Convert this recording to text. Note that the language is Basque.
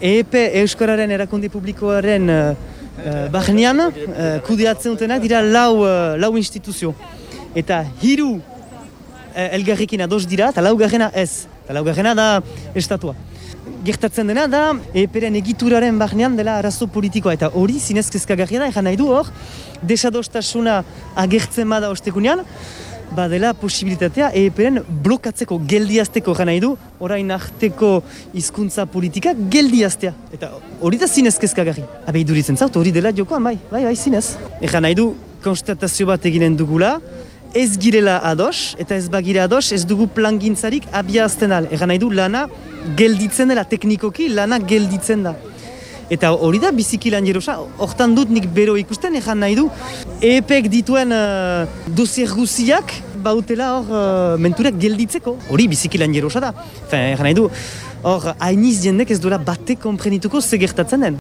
EEP Euskararen erakunde publikoaren uh, uh, bahnean uh, kudeatzen dutenak dira lau, uh, lau instituzio. Eta hiru uh, elgarrekin ados dira, eta lau garrena ez. Eta lau garrena da estatua. Gertatzen dena da EEPren egituraren bahnean dela arazo politikoa. Eta hori zinez kezkagarria da, egan nahi du hor, desadostasuna agertzen bada ostekunean, badela posibilitatea EEPren blokatzeko, geldiazteko gana du, orain arteko hizkuntza politika geldiaztea. Eta hori da zinez kezkagarri. Habe iduritzen zaut, hori dela jokoan, bai, bai, bai, zinez. Egan nahi du, konstatazio bat eginen dugula, ez girela ados, eta ez bagira ados, ez dugu plangintzarik abiazten al. Egan nahi du, lana gelditzen dela, teknikoki lana gelditzen da. Eta hori da biziki lan jerosa, hortan dut nik bero ikusten, egan nahi du, epek dituen uh, dosier guziak, bautela hor uh, menturak gelditzeko. Hori biziki lan jerosa da. Egan nahi du, hor hainiz jendek ez duela bate komprenituko segertatzen den.